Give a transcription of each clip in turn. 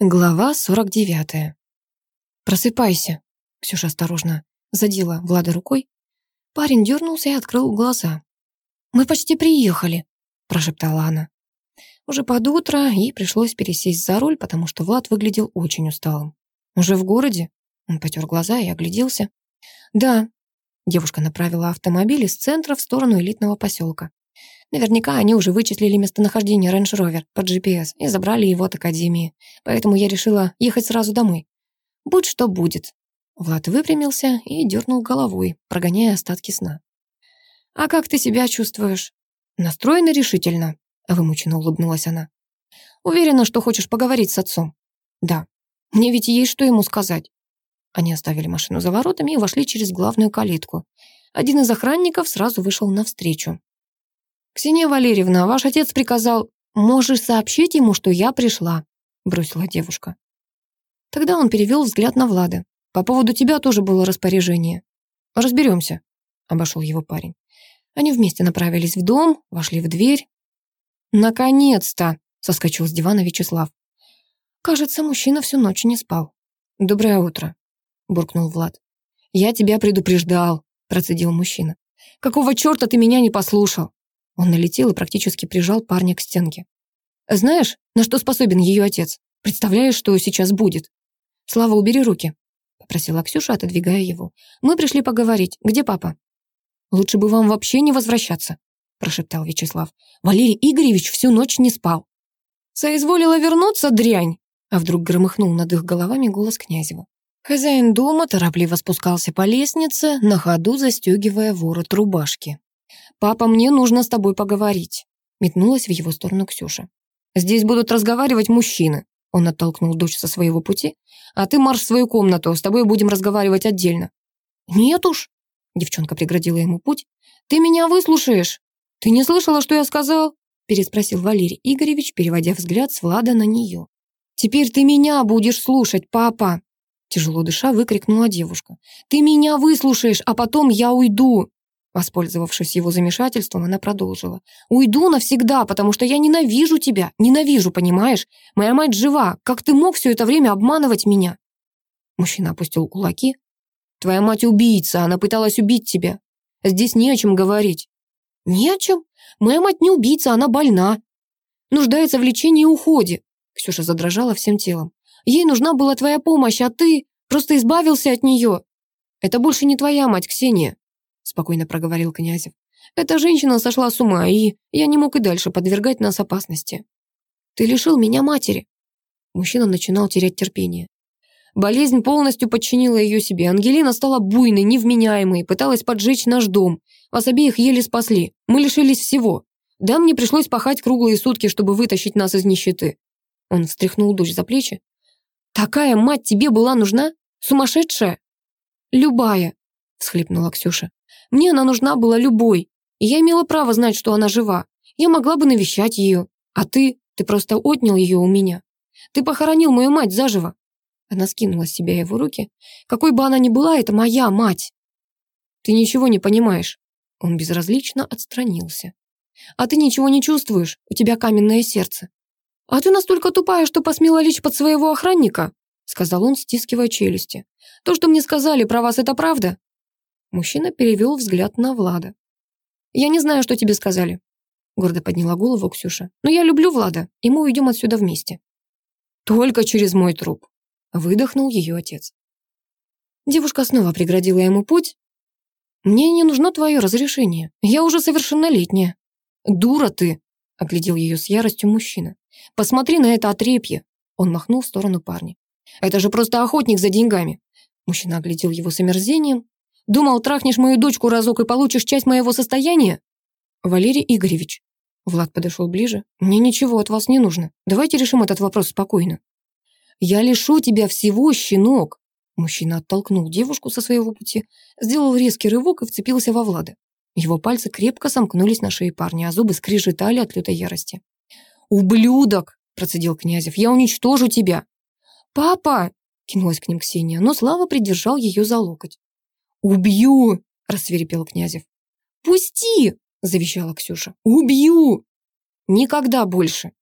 Глава 49. «Просыпайся», — Ксюша осторожно задела Влада рукой. Парень дернулся и открыл глаза. «Мы почти приехали», — прошептала она. Уже под утро ей пришлось пересесть за руль, потому что Влад выглядел очень усталым. «Уже в городе?» Он потер глаза и огляделся. «Да». Девушка направила автомобиль из центра в сторону элитного поселка. Наверняка они уже вычислили местонахождение Range Rover по GPS и забрали его от Академии. Поэтому я решила ехать сразу домой. Будь что будет. Влад выпрямился и дернул головой, прогоняя остатки сна. «А как ты себя чувствуешь?» «Настроена решительно», — вымученно улыбнулась она. «Уверена, что хочешь поговорить с отцом?» «Да. Мне ведь есть что ему сказать». Они оставили машину за воротами и вошли через главную калитку. Один из охранников сразу вышел навстречу. «Ксения Валерьевна, ваш отец приказал...» «Можешь сообщить ему, что я пришла», — бросила девушка. Тогда он перевел взгляд на Влада. «По поводу тебя тоже было распоряжение». «Разберемся», — обошел его парень. Они вместе направились в дом, вошли в дверь. «Наконец-то!» — соскочил с дивана Вячеслав. Кажется, мужчина всю ночь не спал. «Доброе утро», — буркнул Влад. «Я тебя предупреждал», — процедил мужчина. «Какого черта ты меня не послушал?» Он налетел и практически прижал парня к стенке. «Знаешь, на что способен ее отец? Представляешь, что сейчас будет?» «Слава, убери руки», — попросила Ксюша, отодвигая его. «Мы пришли поговорить. Где папа?» «Лучше бы вам вообще не возвращаться», — прошептал Вячеслав. «Валерий Игоревич всю ночь не спал». «Соизволила вернуться, дрянь!» А вдруг громыхнул над их головами голос Князева. Хозяин дома торопливо спускался по лестнице, на ходу застегивая ворот рубашки. «Папа, мне нужно с тобой поговорить», — метнулась в его сторону Ксюша. «Здесь будут разговаривать мужчины», — он оттолкнул дочь со своего пути. «А ты марш в свою комнату, с тобой будем разговаривать отдельно». «Нет уж», — девчонка преградила ему путь. «Ты меня выслушаешь?» «Ты не слышала, что я сказал?» — переспросил Валерий Игоревич, переводя взгляд с Влада на нее. «Теперь ты меня будешь слушать, папа!» Тяжело дыша, выкрикнула девушка. «Ты меня выслушаешь, а потом я уйду!» Воспользовавшись его замешательством, она продолжила. «Уйду навсегда, потому что я ненавижу тебя. Ненавижу, понимаешь? Моя мать жива. Как ты мог все это время обманывать меня?» Мужчина опустил кулаки. «Твоя мать убийца. Она пыталась убить тебя. Здесь не о чем говорить». «Не о чем. Моя мать не убийца, она больна. Нуждается в лечении и уходе». Ксюша задрожала всем телом. «Ей нужна была твоя помощь, а ты просто избавился от нее. Это больше не твоя мать, Ксения спокойно проговорил Князев. «Эта женщина сошла с ума, и я не мог и дальше подвергать нас опасности. Ты лишил меня матери». Мужчина начинал терять терпение. Болезнь полностью подчинила ее себе. Ангелина стала буйной, невменяемой, пыталась поджечь наш дом. Вас обеих еле спасли. Мы лишились всего. Да, мне пришлось пахать круглые сутки, чтобы вытащить нас из нищеты. Он встряхнул дочь за плечи. «Такая мать тебе была нужна? Сумасшедшая?» «Любая», — всхлипнула Ксюша. Мне она нужна была любой, и я имела право знать, что она жива. Я могла бы навещать ее. А ты, ты просто отнял ее у меня. Ты похоронил мою мать заживо. Она скинула с себя его руки. Какой бы она ни была, это моя мать. Ты ничего не понимаешь. Он безразлично отстранился. А ты ничего не чувствуешь, у тебя каменное сердце. А ты настолько тупая, что посмела лечь под своего охранника, сказал он, стискивая челюсти. То, что мне сказали про вас, это правда? Мужчина перевел взгляд на Влада. «Я не знаю, что тебе сказали», — гордо подняла голову Ксюша. «Но я люблю Влада, и мы уйдем отсюда вместе». «Только через мой труп», — выдохнул ее отец. Девушка снова преградила ему путь. «Мне не нужно твое разрешение. Я уже совершеннолетняя». «Дура ты!» — оглядел ее с яростью мужчина. «Посмотри на это отрепье!» Он махнул в сторону парня. «Это же просто охотник за деньгами!» Мужчина оглядел его с омерзением, Думал, трахнешь мою дочку разок и получишь часть моего состояния? Валерий Игоревич. Влад подошел ближе. Мне ничего от вас не нужно. Давайте решим этот вопрос спокойно. Я лишу тебя всего, щенок. Мужчина оттолкнул девушку со своего пути, сделал резкий рывок и вцепился во Влада. Его пальцы крепко сомкнулись на шее парня, а зубы скрижетали от лютой ярости. «Ублюдок!» – процедил Князев. «Я уничтожу тебя!» «Папа!» – кинулась к ним Ксения, но Слава придержал ее за локоть. «Убью!» — рассверепел Князев. «Пусти!» — завещала Ксюша. «Убью!» «Никогда больше!»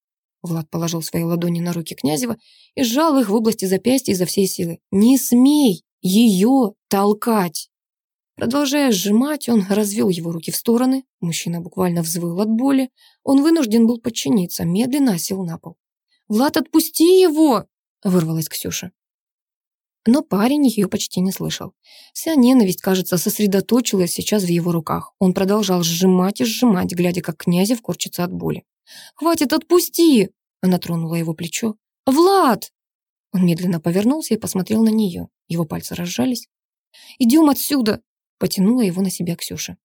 Влад положил свои ладони на руки Князева и сжал их в области запястья изо всей силы. «Не смей ее толкать!» Продолжая сжимать, он развел его руки в стороны. Мужчина буквально взвыл от боли. Он вынужден был подчиниться, медленно сел на пол. «Влад, отпусти его!» — вырвалась Ксюша. Но парень ее почти не слышал. Вся ненависть, кажется, сосредоточилась сейчас в его руках. Он продолжал сжимать и сжимать, глядя, как Князев корчится от боли. «Хватит, отпусти!» Она тронула его плечо. «Влад!» Он медленно повернулся и посмотрел на нее. Его пальцы разжались. «Идем отсюда!» Потянула его на себя Ксюша.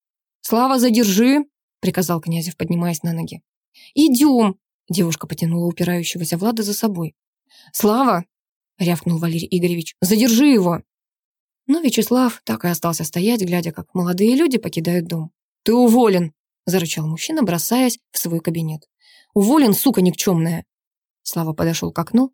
«Слава, задержи!» приказал Князев, поднимаясь на ноги. «Идем!» Девушка потянула упирающегося Влада за собой. «Слава!» Рявкнул Валерий Игоревич. «Задержи его!» Но Вячеслав так и остался стоять, глядя, как молодые люди покидают дом. «Ты уволен!» — зарычал мужчина, бросаясь в свой кабинет. «Уволен, сука никчемная!» Слава подошел к окну.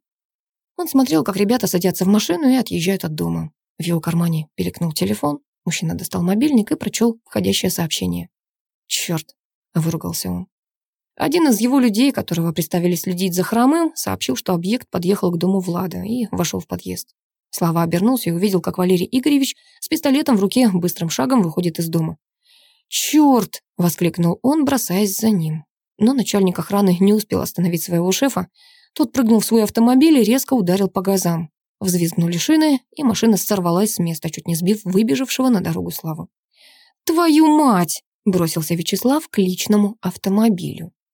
Он смотрел, как ребята садятся в машину и отъезжают от дома. В его кармане перекнул телефон. Мужчина достал мобильник и прочел входящее сообщение. «Черт!» — выругался он. Один из его людей, которого представили следить за хромым, сообщил, что объект подъехал к дому Влада и вошел в подъезд. Слава обернулся и увидел, как Валерий Игоревич с пистолетом в руке быстрым шагом выходит из дома. «Черт!» — воскликнул он, бросаясь за ним. Но начальник охраны не успел остановить своего шефа. Тот прыгнул в свой автомобиль и резко ударил по газам. Взвизгнули шины, и машина сорвалась с места, чуть не сбив выбежавшего на дорогу Славу. «Твою мать!» — бросился Вячеслав к личному автомобилю.